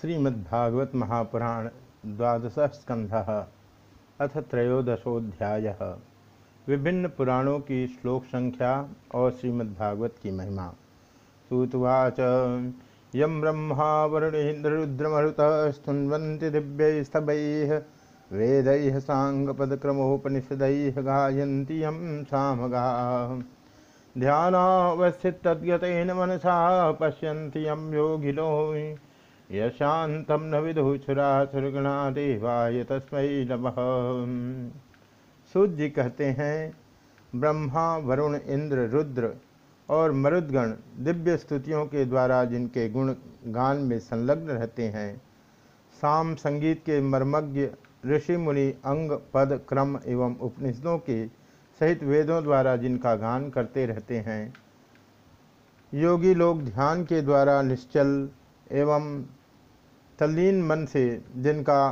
श्रीमद्भागवत महापुराण द्वादश स्कंध अथ त्रयोदशोध्याय विभिन्न पुराणों की श्लोक संख्या और श्रीमद्भागवत की महिमा। सूतवाच यम ब्रह्मा वरुणेन्द्रुद्रमरुत स्तुन्वन्ति दिव्यैस्तवैः वेदैः साङ्गपदक्रमोपनिषदैः गायन्ति यं सामगा। ध्यानावस्थितद्गतेन मनसा पश्यन्ति यं योगिनो। यशांतम न विदुछुरासुरगणा देवाय तस्मै नमः। सूर्य जी कहते हैं, ब्रह्मा, वरुण, इंद्र, रुद्र और मरुदगण दिव्य स्तुतियों के द्वारा जिनके गुण गान में संलग्न रहते हैं, साम संगीत के मर्मज्ञ ऋषि मुनि अंग, पद, क्रम एवं उपनिषदों के सहित वेदों द्वारा जिनका गान करते रहते हैं। योगी लोग ध्यान के द्वारा निश्चल एवं तल्लीन मन से जिनका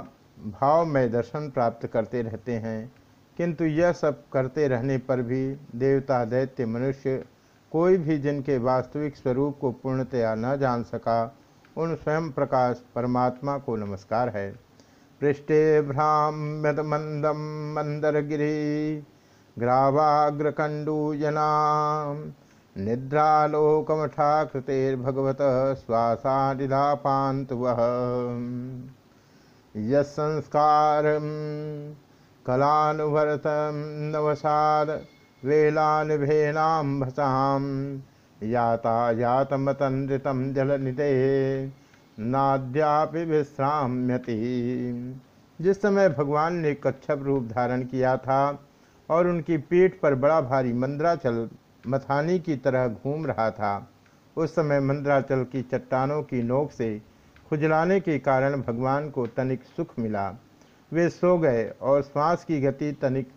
भाव में दर्शन प्राप्त करते रहते हैं, किंतु यह सब करते रहने पर भी देवता, दैत्य, मनुष्य कोई भी जिनके वास्तविक स्वरूप को पूर्णतया न जान सका, उन स्वयं प्रकाश परमात्मा को नमस्कार है। पृष्ठे भ्राम्यत मंदम मंदरगिरी ग्रावाग्रकंडूजना निद्रालोकमठाकृतेर्भगवत श्वासानिधापान्तु वः यत्संस्कारं कलानुभरतं नवसाद वेलानिभेनाम्भसां यातायातमतन्द्रितं जलनिधे नाद्यापि विश्राम्यति। जिस समय भगवान ने कच्छप रूप धारण किया था और उनकी पीठ पर बड़ा भारी मंद्राचल मथानी की तरह घूम रहा था। उस समय मंद्राचल की चट्टानों की नोक से खुजलाने के कारण भगवान को तनिक सुख मिला। वे सो गए और श्वास की गति तनिक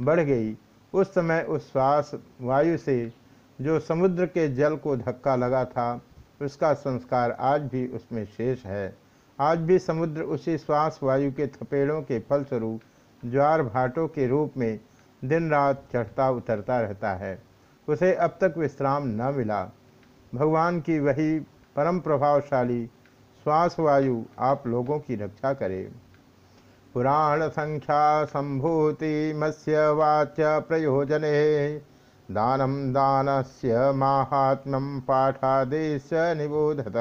बढ़ गई। उस समय उस श्वास वायु से जो समुद्र के जल को धक्का लगा था, उसका संस्कार आज भी उसमें शेष है। आज भी समुद्र उसी श्वास वायु के थपेड़ों के फलस्वरूप, ज्वार भाटों के रूप में दिन रात चढ़ता उतरता रहता है। उसे अब तक विश्राम न मिला। भगवान की वही परम प्रभावशाली श्वास वायु आप लोगों की रक्षा करे। पुराण संख्या संभूति मत्स्य वाच्य प्रयोजने दानम दान से महात्म पाठादेश निबोधत।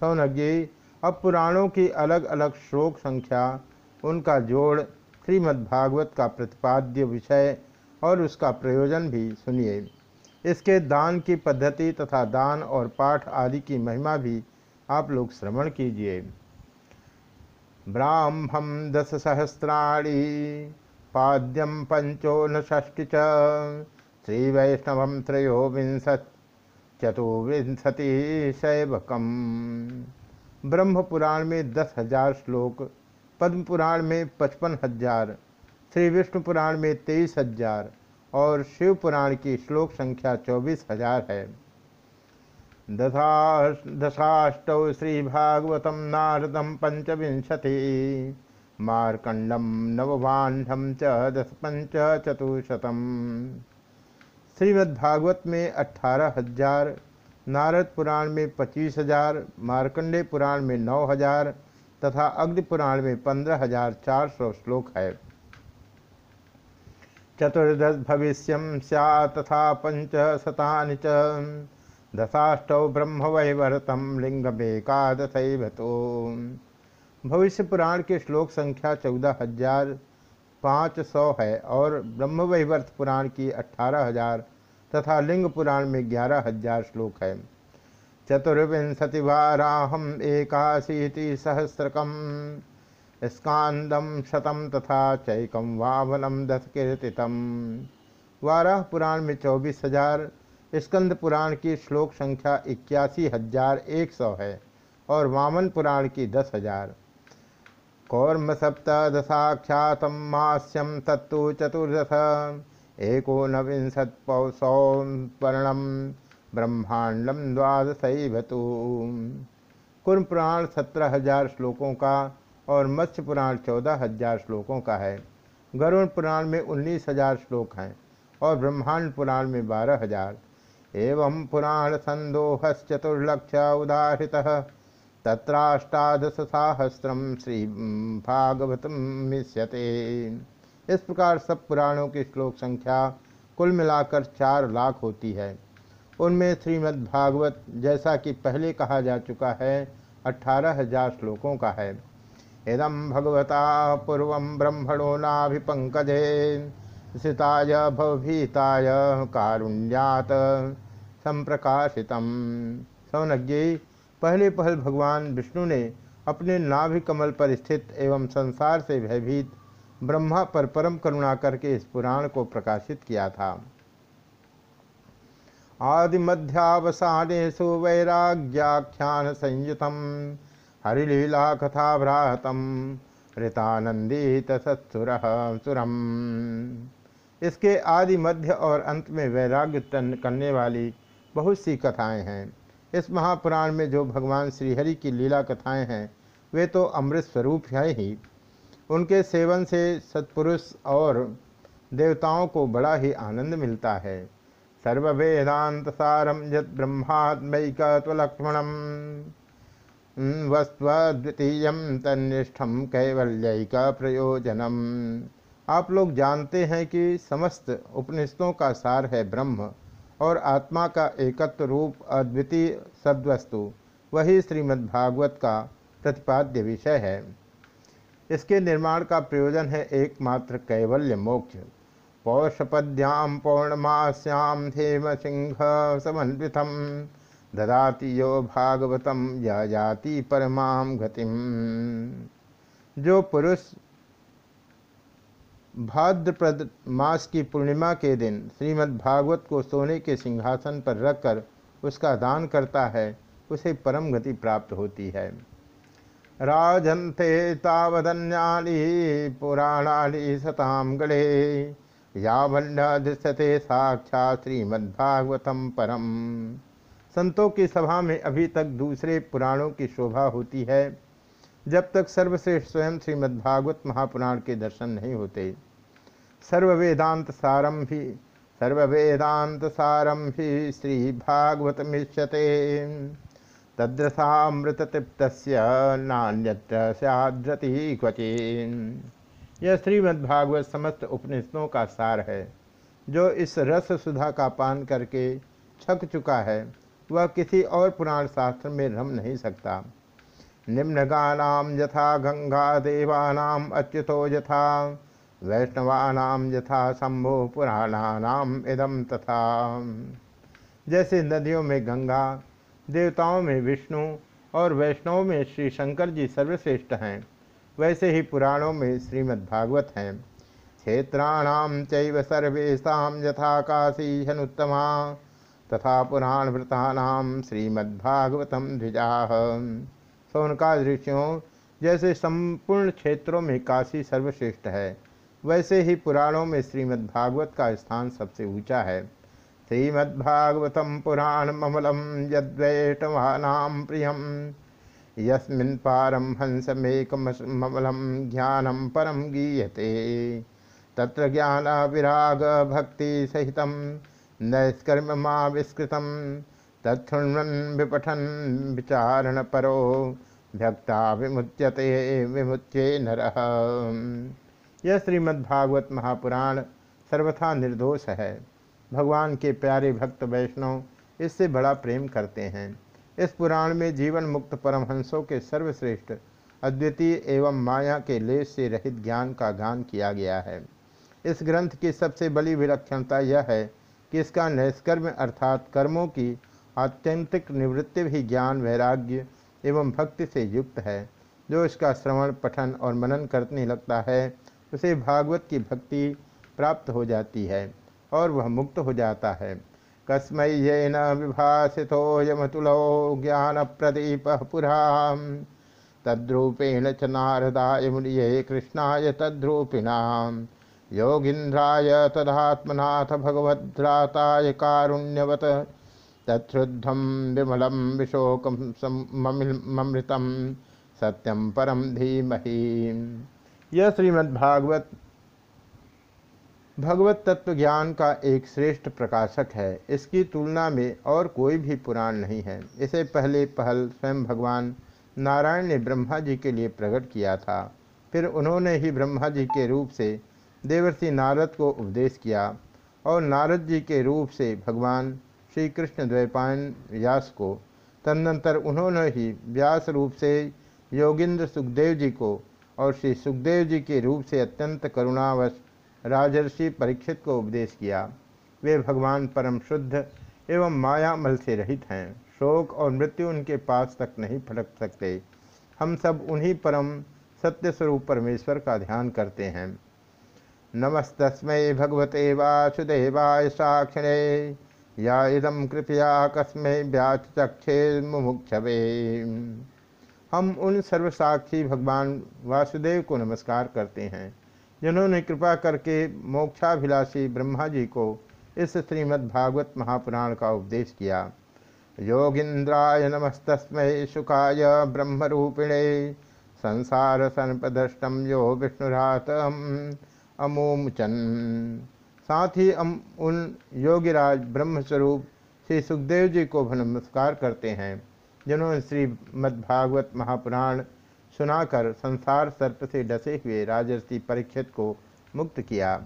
सौनज्ञ अब पुराणों की अलग अलग श्लोक संख्या, उनका जोड़ श्रीमद्भागवत का प्रतिपाद्य विषय और उसका प्रयोजन भी सुनिए। इसके दान की पद्धति तथा दान और पाठ आदि की महिमा भी आप लोग श्रवण कीजिए। ब्राह्मम दस सहस्राणी पाद्यम पंचोन ष्टि च श्री वैष्णव त्रयोविंशत चतुर्विंशति शैवकम ब्रह्म पुराण में दस हज़ार श्लोक पद्म पुराण में पचपन हज़ार श्री विष्णु पुराण में तेईस हज़ार और शिव पुराण की श्लोक संख्या चौबीस हज़ार है। दशा दशाष्टौ श्री भागवतम नारदम पंचविंशति मार्कंडम नववाण्डम च दस पंच चतुशतम श्रीमद्भागवत में अठारह हज़ार, नारद पुराण में पच्चीस हज़ार मार्कंडे पुराण में नौ हज़ार तथा अग्नि पुराण में पंद्रह हज़ार चार सौ श्लोक है। चतुर्दश भविष्य तथा पंच शता च। दशाष्टौ ब्रह्म वैवर्तम लिंगमेकादशैवतो भविष्य पुराण के श्लोक संख्या चौदह हज़ार पाँच सौ है और ब्रह्म वैवर्त पुराण की अठारह हज़ार तथा लिंग पुराण में ग्यारह हज़ार श्लोक है। चतुर्विंशति वाराहम एकाशीति सहस्रकम। स्कांदम शतम तथा चैकम वावनम दस कीर्तितम वाराह पुराण में चौबीस हज़ार, स्कंद पुराण की श्लोक संख्या इक्यासी हज़ार एक सौ है और वामन पुराण की दस हज़ार। कौर्म सप्तशाख्यात मास्यम तत्व चतुर्दश एकोनविंशत पौसौपर्णम ब्रह्मांडम द्वादशैवतु। कुर्म पुराण सत्रह हज़ार श्लोकों का और मत्स्य पुराण चौदह हज़ार श्लोकों का है। गरुण पुराण में उन्नीस हज़ार श्लोक हैं और ब्रह्मांड पुराण में बारह हज़ार। एवं पुराण संदोहश्चतुर्लक्ष उदाहृत। तत्राष्टादशसाहस्रम श्री भागवत मिश्यते। इस प्रकार सब पुराणों की श्लोक संख्या कुल मिलाकर चार लाख होती है। उनमें श्रीमद्भागवत जैसा कि पहले कहा जा चुका है, अठारह हज़ार श्लोकों का है। इदम भगवता पूर्व ब्रह्मणो नाभिपंकजे सिताय भवभीताय कारुण्यात संप्रकाशितम। सौनज्ञ पहले पहल भगवान विष्णु ने अपने नाभि कमल पर स्थित एवं संसार से भयभीत ब्रह्मा पर परम करुणा करके इस पुराण को प्रकाशित किया था। आदि मध्यावसानेशु वैराग्याख्यान संयुतम हरिलीला कथा भ्रातम ऋतानंदित सत्सुर सुरम। इसके आदि मध्य और अंत में वैराग्य करने वाली बहुत सी कथाएँ हैं। इस महापुराण में जो भगवान श्रीहरि की लीला कथाएँ हैं, वे तो अमृत स्वरूप है ही। उनके सेवन से सत्पुरुष और देवताओं को बड़ा ही आनंद मिलता है। सर्वेदात सारम यद ब्रह्मात्मक वस्वद्वितीय तनिष्ठम कैवल्यक प्रयोजनम आप लोग जानते हैं कि समस्त उपनिषदों का सार है ब्रह्म और आत्मा का एकत्व रूप अद्वितीय सद्वस्तु। वही श्रीमद्भागवत का प्रतिपाद्य विषय है। इसके निर्माण का प्रयोजन है एकमात्र कैवल्य मोक्ष। पौषपद्याम पौर्णमास्याम हेम सिंह समन्वितम। ददाति यो भागवतम या जाति परमाम गतिम। जो पुरुष भाद्रप्रद मास की पूर्णिमा के दिन श्रीमद्भागवत को सोने के सिंहासन पर रखकर उसका दान करता है, उसे परम गति प्राप्त होती है। राजन्ते तावदन्यानि पुराणानि सताम गणे यावन्न दृश्यते साक्षात श्रीमद्भागवतम परम। संतों की सभा में अभी तक दूसरे पुराणों की शोभा होती है। जब तक सर्वश्रेष्ठ स्वयं श्रीमद्भागवत महापुराण के दर्शन नहीं होते। सर्व वेदांत सारम भी सर्व वेदांत सारम भी श्री भागवत मिश्यते तद्रसामृत तृप्त नान्यत्र सद्रति क्वचि यह श्रीमद्भागवत समस्त उपनिषदों का सार है, जो इस रस सुधा का पान करके छक चुका है। वह किसी और पुराण शास्त्र में रम नहीं सकता। निम्नगानाम यथा गंगा देवानाम अच्युतो यथा वैष्णवानाम यथा शंभो पुराणानाम इदम तथा। जैसे नदियों में गंगा, देवताओं में विष्णु और वैष्णव में श्री शंकर जी सर्वश्रेष्ठ हैं, वैसे ही पुराणों में श्रीमद्भागवत हैं। क्षेत्राणाम चैव सर्वेशा यथा काशी हनुत्तमा तथा पुराण वृतानाम श्रीमद्भागवतम द्विजा सोनका ऋषियों जैसे संपूर्ण क्षेत्रों में काशी सर्वश्रेष्ठ है, वैसे ही पुराणों में श्रीमद्भागवत का स्थान सबसे ऊँचा है। श्रीमद्भागवतम पुराण ममलम यद्वैष्णवानाम प्रियम, यस्मिन् पारम हंसमेकमलम ज्ञानम परम गीयते। तत्र ज्ञान विराग भक्ति सहित नैष्कर्म तत्णन विपठन विचारण परो भक्ता विमुच्यते विमुच्ये नर। यह श्रीमद्भागवत महापुराण सर्वथा निर्दोष है। भगवान के प्यारे भक्त वैष्णव इससे बड़ा प्रेम करते हैं। इस पुराण में जीवन मुक्त परमहंसों के सर्वश्रेष्ठ, अद्वितीय एवं माया के लेस से रहित ज्ञान का गान किया गया है। इस ग्रंथ की सबसे बड़ी विलक्षणता यह है कि इसका नैष्कर्म अर्थात कर्मों की आत्यंतिक निवृत्ति भी ज्ञान, वैराग्य एवं भक्ति से युक्त है। जो इसका श्रवण, पठन और मनन करने लगता है, उसे भागवत की भक्ति प्राप्त हो जाती है और वह मुक्त हो जाता है। कस्मै ये न विभाषितो यमतुलो ज्ञान प्रदीप पुरा तद्रूपेण च नारदाय मुनिये कृष्णाय तद्रूपिणाम। योगींद्राय तदात्मनाथ भगवद्राताय कारुण्यवत तत्शुद्धम विमलम विशोकम ममृतम सत्यम परम धीमहि। यह श्रीमद्भागवत भगवत तत्व ज्ञान का एक श्रेष्ठ प्रकाशक है। इसकी तुलना में और कोई भी पुराण नहीं है। इसे पहले पहल स्वयं भगवान नारायण ने ब्रह्मा जी के लिए प्रकट किया था। फिर उन्होंने ही ब्रह्मा जी के रूप से देवर्षि नारद को उपदेश किया और नारद जी के रूप से भगवान श्री कृष्ण द्वैपायन व्यास को, तदनंतर उन्होंने ही व्यास रूप से योगिंद्र सुखदेव जी को और श्री सुखदेव जी के रूप से अत्यंत करुणावश राजर्षि परीक्षित को उपदेश किया। वे भगवान परम शुद्ध एवं मायामल से रहित हैं। शोक और मृत्यु उनके पास तक नहीं फटक सकते। हम सब उन्हीं परम सत्य स्वरूप परमेश्वर का ध्यान करते हैं। नमस्तस्मै भगवते वासुदेवाय साक्षिणे। या इदम कृपया कस्मै व्याचक्षे मुमुक्षवे हम उन सर्वसाक्षी भगवान वासुदेव को नमस्कार करते हैं, जिन्होंने कृपा करके मोक्षाभिलाषी ब्रह्मा जी को इस श्रीमद्भागवत महापुराण का उपदेश किया। योगींद्राय नमस्तस्मै सुखाय ब्रह्मरूपिणे, संसार संपदृष्टम यो विष्णुरात अमोमुचन। साथ ही हम उन योगीराज ब्रह्मस्वरूप श्री सुखदेव जी को भी नमस्कार करते हैं, जिन्होंने श्री मद्भागवत महापुराण सुनाकर संसार सर्प से डसे हुए राजर्षि परीक्षित को मुक्त किया।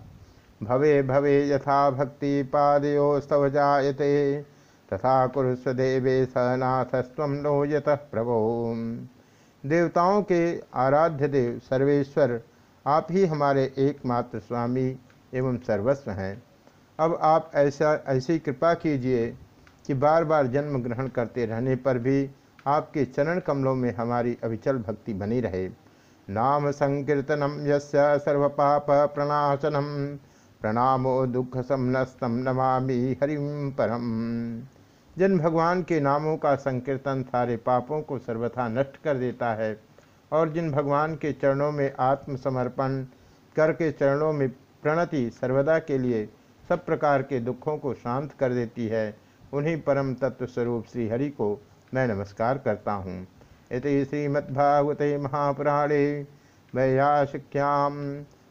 भवे भवे यथा भक्ति पादयो स्तव जायते, तथा कुरुस्व देवे सनाथस्व नो यत प्रभो। देवताओं के आराध्य देव सर्वेश्वर आप ही हमारे एकमात्र स्वामी एवं सर्वस्व हैं। अब आप ऐसा, ऐसी कृपा कीजिए कि बार बार जन्म ग्रहण करते रहने पर भी आपके चरण कमलों में हमारी अविचल भक्ति बनी रहे। नाम संकीर्तनम यस्य सर्वपाप प्रणाशनम, प्रणामो दुख समनस्तम नमामि हरिम परम। जिन भगवान के नामों का संकीर्तन सारे पापों को सर्वथा नष्ट कर देता है। और जिन भगवान के चरणों में आत्मसमर्पण करके चरणों में प्रणति सर्वदा के लिए सब प्रकार के दुखों को शांत कर देती है, उन्हीं परम तत्व स्वरूप श्री हरि को मैं नमस्कार करता हूँ। इति श्रीमद्भागवते महापुराणे वैयासिक्याम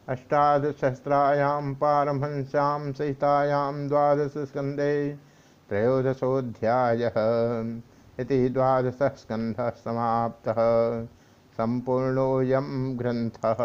अष्टादशसहस्रायां पारमहंस्यां सहितायां द्वादशस्कन्धे त्रयोदशोऽध्यायः। इति द्वादशस्कन्धः समाप्तः। सम्पूर्णोऽयं ग्रन्थः।